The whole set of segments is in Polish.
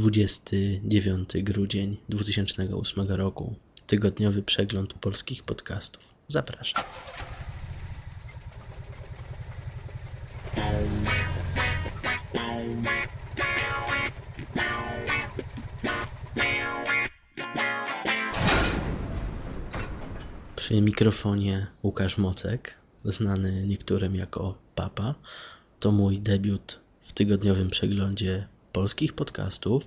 29 grudzień 2008 roku. Tygodniowy przegląd polskich podcastów. Zapraszam. Przy mikrofonie Łukasz Mocek, znany niektórym jako Papa. To mój debiut w tygodniowym przeglądzie polskich podcastów.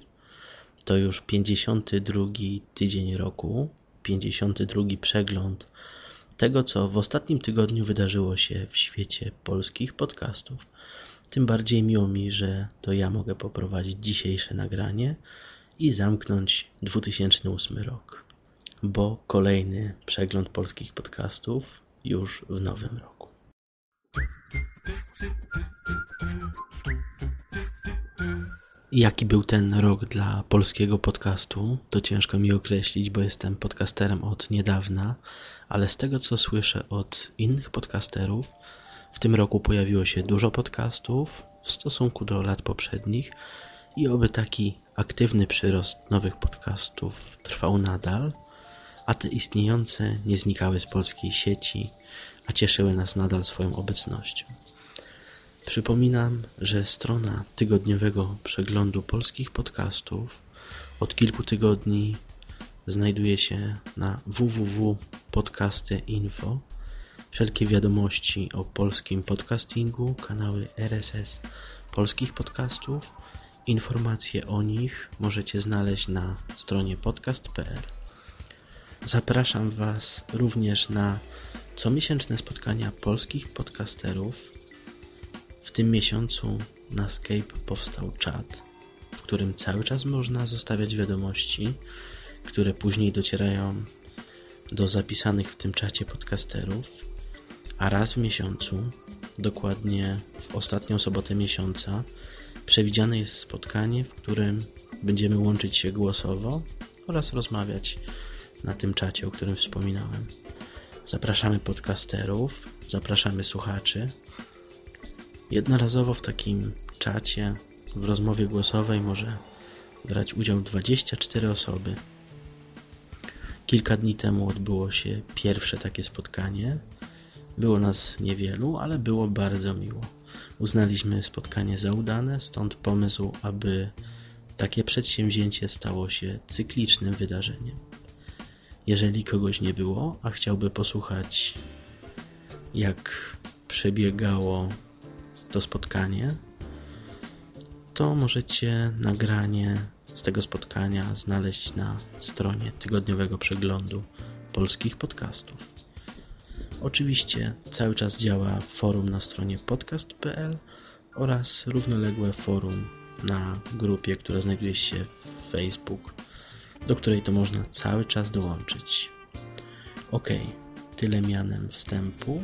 To już 52 tydzień roku, 52 przegląd tego, co w ostatnim tygodniu wydarzyło się w świecie polskich podcastów. Tym bardziej miło mi, że to ja mogę poprowadzić dzisiejsze nagranie i zamknąć 2008 rok, bo kolejny przegląd polskich podcastów już w nowym roku. Jaki był ten rok dla polskiego podcastu, to ciężko mi określić, bo jestem podcasterem od niedawna, ale z tego co słyszę od innych podcasterów, w tym roku pojawiło się dużo podcastów w stosunku do lat poprzednich i oby taki aktywny przyrost nowych podcastów trwał nadal, a te istniejące nie znikały z polskiej sieci, a cieszyły nas nadal swoją obecnością. Przypominam, że strona tygodniowego przeglądu polskich podcastów od kilku tygodni znajduje się na www.podcasty.info. Wszelkie wiadomości o polskim podcastingu, kanały RSS polskich podcastów, informacje o nich możecie znaleźć na stronie podcast.pl. Zapraszam Was również na comiesięczne spotkania polskich podcasterów tym miesiącu na Skype powstał czat, w którym cały czas można zostawiać wiadomości, które później docierają do zapisanych w tym czacie podcasterów, a raz w miesiącu, dokładnie w ostatnią sobotę miesiąca, przewidziane jest spotkanie, w którym będziemy łączyć się głosowo oraz rozmawiać na tym czacie, o którym wspominałem. Zapraszamy podcasterów, zapraszamy słuchaczy, Jednorazowo w takim czacie, w rozmowie głosowej może brać udział 24 osoby. Kilka dni temu odbyło się pierwsze takie spotkanie. Było nas niewielu, ale było bardzo miło. Uznaliśmy spotkanie za udane, stąd pomysł, aby takie przedsięwzięcie stało się cyklicznym wydarzeniem. Jeżeli kogoś nie było, a chciałby posłuchać jak przebiegało to spotkanie, to możecie nagranie z tego spotkania znaleźć na stronie tygodniowego przeglądu polskich podcastów. Oczywiście cały czas działa forum na stronie podcast.pl oraz równoległe forum na grupie, która znajduje się w Facebook, do której to można cały czas dołączyć. Ok, tyle mianem wstępu,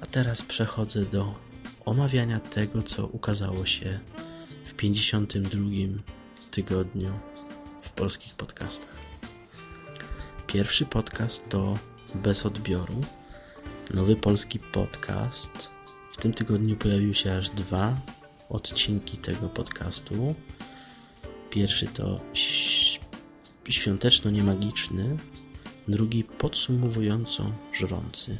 a teraz przechodzę do omawiania tego, co ukazało się w 52 tygodniu w polskich podcastach. Pierwszy podcast to Bez odbioru. Nowy polski podcast. W tym tygodniu pojawiły się aż dwa odcinki tego podcastu. Pierwszy to świąteczno-niemagiczny, drugi podsumowująco żrący.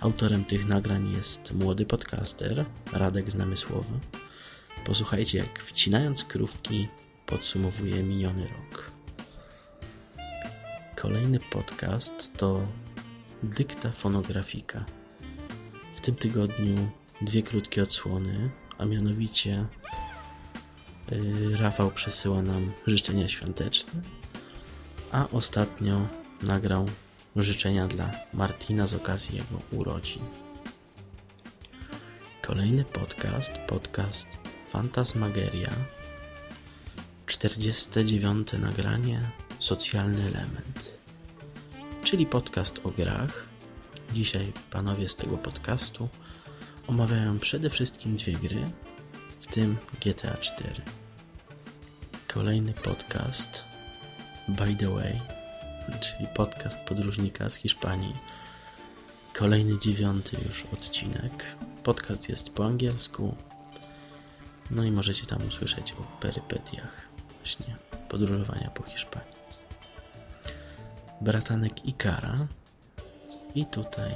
Autorem tych nagrań jest młody podcaster Radek Znamysłowy. Posłuchajcie, jak wcinając krówki podsumowuje miniony rok. Kolejny podcast to Dykta Fonografika. W tym tygodniu dwie krótkie odsłony, a mianowicie yy, Rafał przesyła nam życzenia świąteczne, a ostatnio nagrał życzenia dla Martina z okazji jego urodzin. Kolejny podcast, podcast Fantasmageria, 49. nagranie Socjalny Element, czyli podcast o grach. Dzisiaj panowie z tego podcastu omawiają przede wszystkim dwie gry, w tym GTA 4. Kolejny podcast By the way czyli podcast podróżnika z Hiszpanii. Kolejny dziewiąty już odcinek. Podcast jest po angielsku. No i możecie tam usłyszeć o perypetiach właśnie podróżowania po Hiszpanii. Bratanek Ikara i tutaj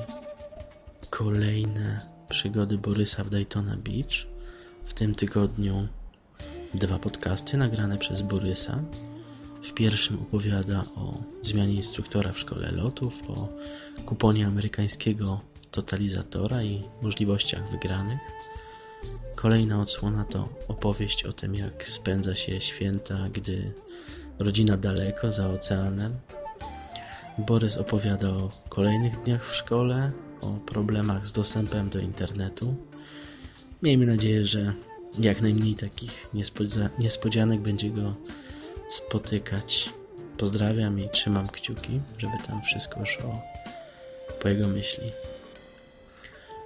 kolejne przygody Borysa w Daytona Beach. W tym tygodniu dwa podcasty nagrane przez Borysa. W pierwszym opowiada o zmianie instruktora w szkole lotów, o kuponie amerykańskiego totalizatora i możliwościach wygranych. Kolejna odsłona to opowieść o tym, jak spędza się święta, gdy rodzina daleko, za oceanem. Borys opowiada o kolejnych dniach w szkole, o problemach z dostępem do internetu. Miejmy nadzieję, że jak najmniej takich niespodzianek będzie go spotykać. Pozdrawiam i trzymam kciuki, żeby tam wszystko szło po jego myśli.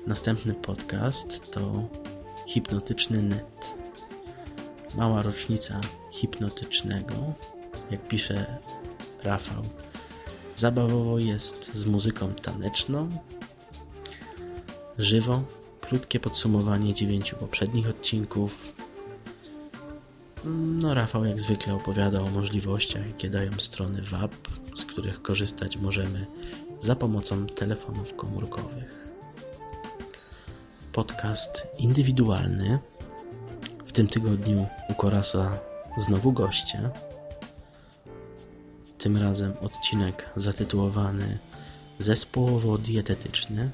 Następny podcast to Hipnotyczny Net. Mała rocznica hipnotycznego, jak pisze Rafał. Zabawowo jest z muzyką taneczną, żywo, krótkie podsumowanie dziewięciu poprzednich odcinków. No, Rafał jak zwykle opowiada o możliwościach, jakie dają strony WAP, z których korzystać możemy za pomocą telefonów komórkowych. Podcast indywidualny. W tym tygodniu u Korasa znowu goście. Tym razem odcinek zatytułowany Zespołowo-dietetyczny.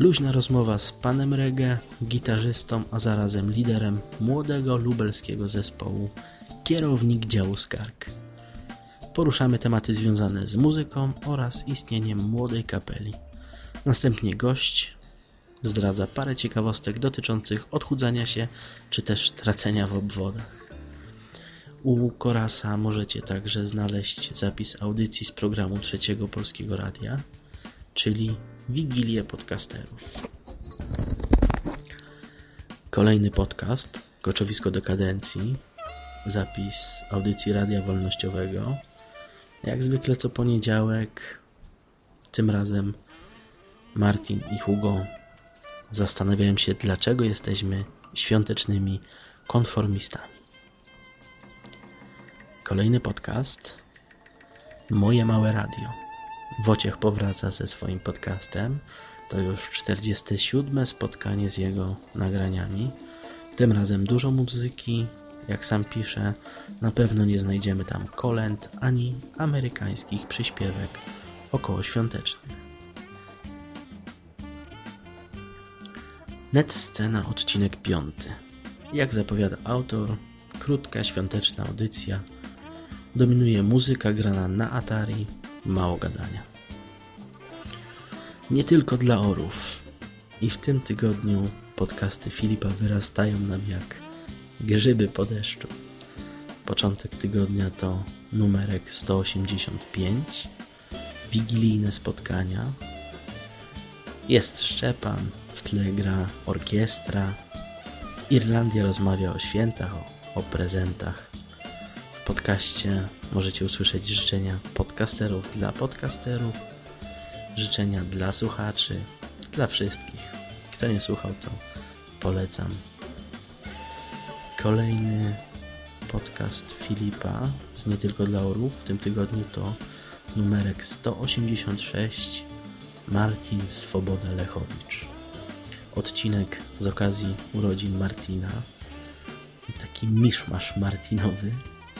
Luźna rozmowa z panem Reggae, gitarzystą, a zarazem liderem młodego lubelskiego zespołu, kierownik działu Skarg. Poruszamy tematy związane z muzyką oraz istnieniem młodej kapeli. Następnie gość zdradza parę ciekawostek dotyczących odchudzania się czy też tracenia w obwodach. U Korasa możecie także znaleźć zapis audycji z programu Trzeciego Polskiego Radia, czyli Wigilię Podcasterów. Kolejny podcast, Koczowisko Dekadencji, zapis audycji Radia Wolnościowego. Jak zwykle co poniedziałek, tym razem Martin i Hugo zastanawiałem się, dlaczego jesteśmy świątecznymi konformistami. Kolejny podcast Moje Małe Radio. Wojciech powraca ze swoim podcastem. To już 47 spotkanie z jego nagraniami. Tym razem dużo muzyki, jak sam pisze. Na pewno nie znajdziemy tam kolęd ani amerykańskich przyśpiewek okołoświątecznych. Net scena odcinek 5. Jak zapowiada autor, krótka świąteczna audycja. Dominuje muzyka grana na Atari, mało gadania. Nie tylko dla orów. I w tym tygodniu podcasty Filipa wyrastają nam jak grzyby po deszczu. Początek tygodnia to numerek 185, wigilijne spotkania. Jest Szczepan, w tle gra orkiestra. Irlandia rozmawia o świętach, o, o prezentach. W podcaście możecie usłyszeć życzenia podcasterów dla podcasterów, życzenia dla słuchaczy, dla wszystkich. Kto nie słuchał, to polecam. Kolejny podcast Filipa z Nie Tylko dla Orów w tym tygodniu to numerek 186 Martin Swoboda Lechowicz. Odcinek z okazji urodzin Martina. Taki miszmasz martinowy.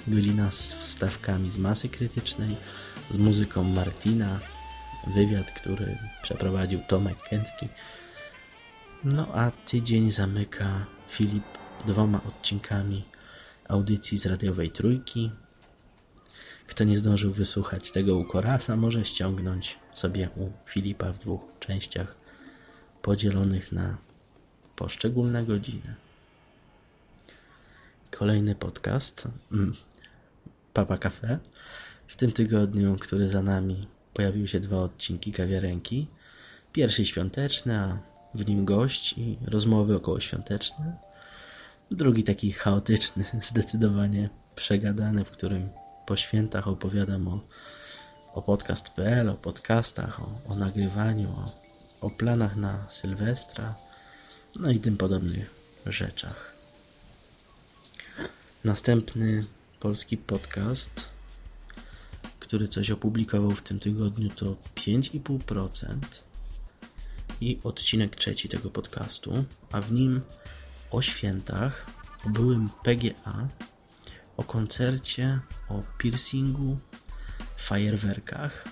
Godzina z wstawkami z masy krytycznej, z muzyką Martina, wywiad, który przeprowadził Tomek Kęcki. No a tydzień zamyka Filip dwoma odcinkami audycji z radiowej trójki. Kto nie zdążył wysłuchać tego u Korasa, może ściągnąć sobie u Filipa w dwóch częściach podzielonych na poszczególne godziny. Kolejny podcast mm, Papa Cafe. W tym tygodniu, który za nami, pojawiły się dwa odcinki kawiarenki. Pierwszy świąteczny, a w nim gość i rozmowy okołoświąteczne. Drugi taki chaotyczny, zdecydowanie przegadany, w którym po świętach opowiadam o, o podcast.pl, o podcastach, o, o nagrywaniu, o, o planach na Sylwestra, no i tym podobnych rzeczach. Następny polski podcast, który coś opublikował w tym tygodniu to 5,5% i odcinek trzeci tego podcastu, a w nim o świętach, o byłym PGA, o koncercie, o piercingu, fajerwerkach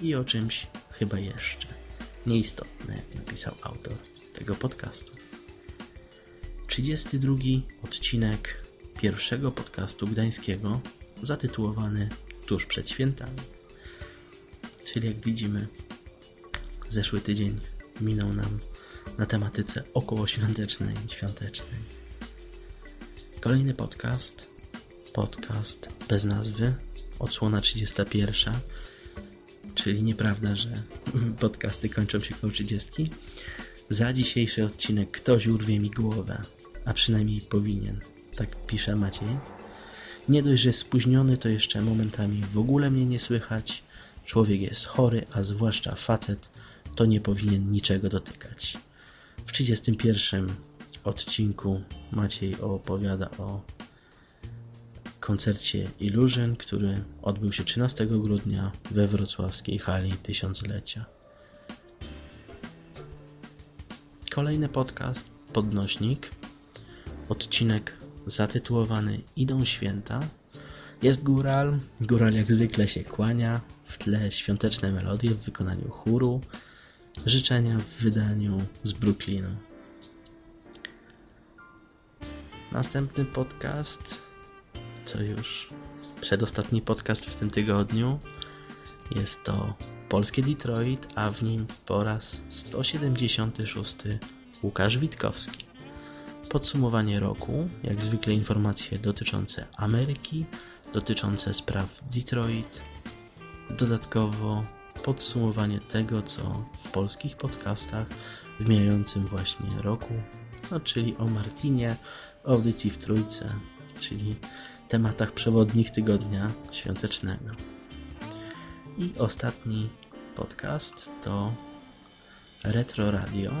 i o czymś chyba jeszcze nieistotne, jak napisał autor tego podcastu. 32 odcinek pierwszego podcastu gdańskiego zatytułowany Tuż przed świętami. Czyli jak widzimy, zeszły tydzień minął nam na tematyce okołoświątecznej świątecznej. Kolejny podcast, podcast bez nazwy, odsłona 31, czyli nieprawda, że podcasty kończą się koło 30. Za dzisiejszy odcinek ktoś urwie mi głowę, a przynajmniej powinien. Tak pisze Maciej. Nie dość, że spóźniony, to jeszcze momentami w ogóle mnie nie słychać. Człowiek jest chory, a zwłaszcza facet, to nie powinien niczego dotykać. W 31 odcinku Maciej opowiada o koncercie Illusion, który odbył się 13 grudnia we wrocławskiej hali tysiąclecia. Kolejny podcast Podnośnik, odcinek zatytułowany Idą święta. Jest góral, góral jak zwykle się kłania, w tle świąteczne melodie w wykonaniu chóru, życzenia w wydaniu z Brooklynu. Następny podcast, co już przedostatni podcast w tym tygodniu, jest to Polskie Detroit, a w nim po raz 176 Łukasz Witkowski. Podsumowanie roku, jak zwykle informacje dotyczące Ameryki, dotyczące spraw Detroit, dodatkowo podsumowanie tego, co w polskich podcastach w mijającym właśnie roku, no czyli o Martinie, o audycji w Trójce, czyli tematach przewodnich tygodnia świątecznego. I ostatni podcast to Retro Radio,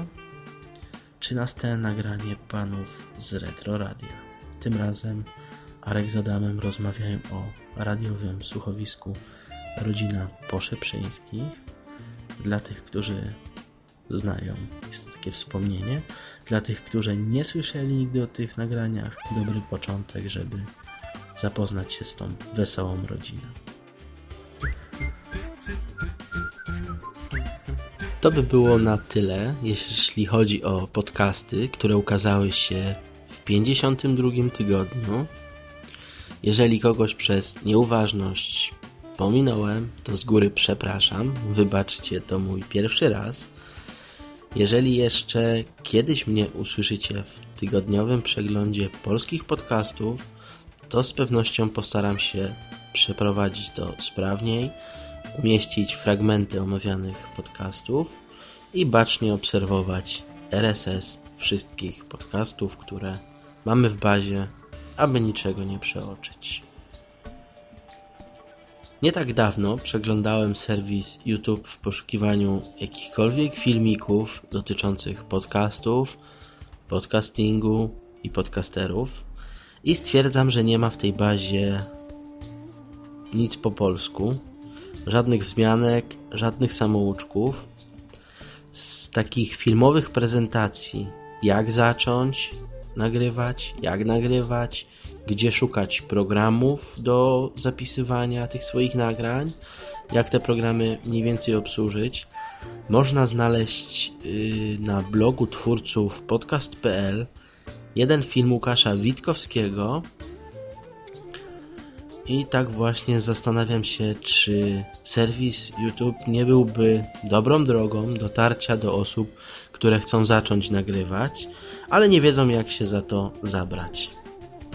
13 nagranie panów z Retro Radia. Tym razem Arek z Adamem rozmawiają o radiowym słuchowisku Rodzina Poszeprzyńskich. Dla tych, którzy znają, jest takie wspomnienie. Dla tych, którzy nie słyszeli nigdy o tych nagraniach, dobry początek, żeby zapoznać się z tą wesołą rodziną. To by było na tyle, jeśli chodzi o podcasty, które ukazały się w 52 tygodniu. Jeżeli kogoś przez nieuważność pominąłem, to z góry przepraszam. Wybaczcie, to mój pierwszy raz. Jeżeli jeszcze kiedyś mnie usłyszycie w tygodniowym przeglądzie polskich podcastów, to z pewnością postaram się przeprowadzić to sprawniej umieścić fragmenty omawianych podcastów i bacznie obserwować RSS wszystkich podcastów, które mamy w bazie, aby niczego nie przeoczyć. Nie tak dawno przeglądałem serwis YouTube w poszukiwaniu jakichkolwiek filmików dotyczących podcastów, podcastingu i podcasterów i stwierdzam, że nie ma w tej bazie nic po polsku, żadnych wzmianek, żadnych samouczków. Z takich filmowych prezentacji, jak zacząć nagrywać, jak nagrywać, gdzie szukać programów do zapisywania tych swoich nagrań, jak te programy mniej więcej obsłużyć, można znaleźć yy, na blogu twórców podcast.pl jeden film Łukasza Witkowskiego, i tak właśnie zastanawiam się, czy serwis YouTube nie byłby dobrą drogą dotarcia do osób, które chcą zacząć nagrywać, ale nie wiedzą jak się za to zabrać.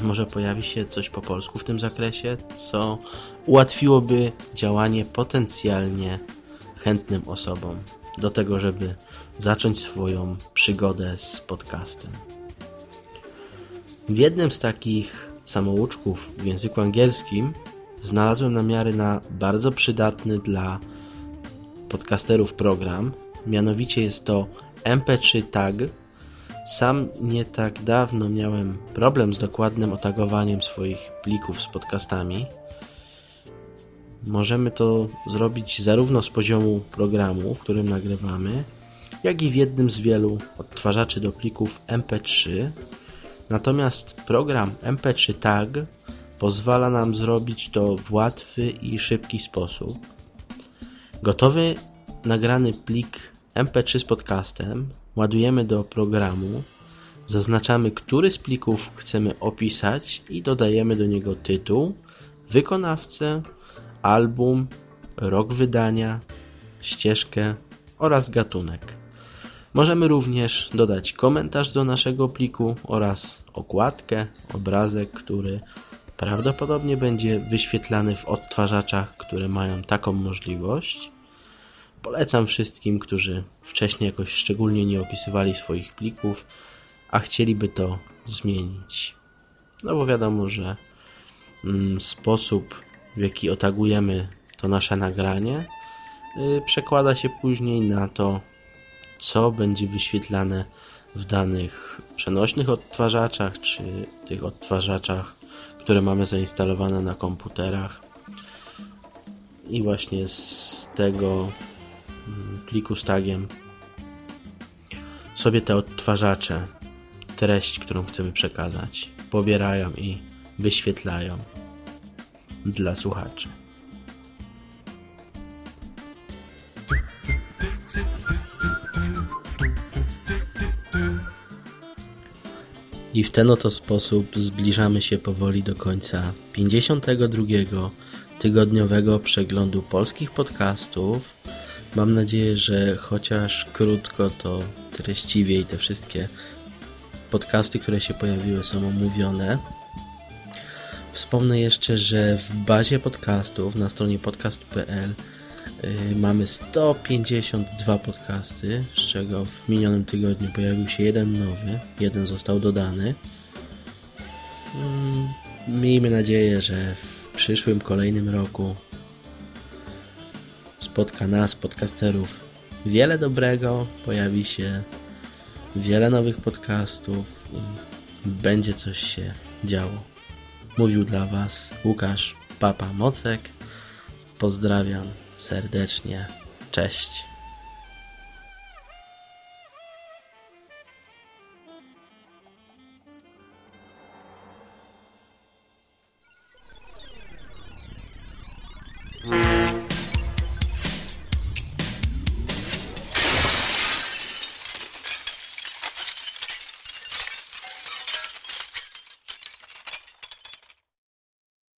Może pojawi się coś po polsku w tym zakresie, co ułatwiłoby działanie potencjalnie chętnym osobom do tego, żeby zacząć swoją przygodę z podcastem. W jednym z takich samouczków w języku angielskim znalazłem namiary na bardzo przydatny dla podcasterów program. Mianowicie jest to MP3 Tag Sam nie tak dawno miałem problem z dokładnym otagowaniem swoich plików z podcastami. Możemy to zrobić zarówno z poziomu programu, w którym nagrywamy, jak i w jednym z wielu odtwarzaczy do plików MP3. Natomiast program MP3 Tag pozwala nam zrobić to w łatwy i szybki sposób. Gotowy nagrany plik MP3 z podcastem ładujemy do programu, zaznaczamy, który z plików chcemy opisać i dodajemy do niego tytuł, wykonawcę, album, rok wydania, ścieżkę oraz gatunek. Możemy również dodać komentarz do naszego pliku oraz okładkę, obrazek, który prawdopodobnie będzie wyświetlany w odtwarzaczach, które mają taką możliwość. Polecam wszystkim, którzy wcześniej jakoś szczególnie nie opisywali swoich plików, a chcieliby to zmienić. No bo wiadomo, że mm, sposób w jaki otagujemy to nasze nagranie y, przekłada się później na to, co będzie wyświetlane w danych przenośnych odtwarzaczach, czy tych odtwarzaczach, które mamy zainstalowane na komputerach. I właśnie z tego mm, pliku z tagiem sobie te odtwarzacze, treść, którą chcemy przekazać, pobierają i wyświetlają dla słuchaczy. I w ten oto sposób zbliżamy się powoli do końca 52 tygodniowego przeglądu polskich podcastów. Mam nadzieję, że chociaż krótko, to treściwie i te wszystkie podcasty, które się pojawiły są omówione. Wspomnę jeszcze, że w bazie podcastów na stronie podcast.pl mamy 152 podcasty, z czego w minionym tygodniu pojawił się jeden nowy, jeden został dodany. Yy, miejmy nadzieję, że w przyszłym, kolejnym roku spotka nas, podcasterów, wiele dobrego, pojawi się wiele nowych podcastów, będzie coś się działo. Mówił dla Was Łukasz Papa Mocek. Pozdrawiam serdecznie. Cześć.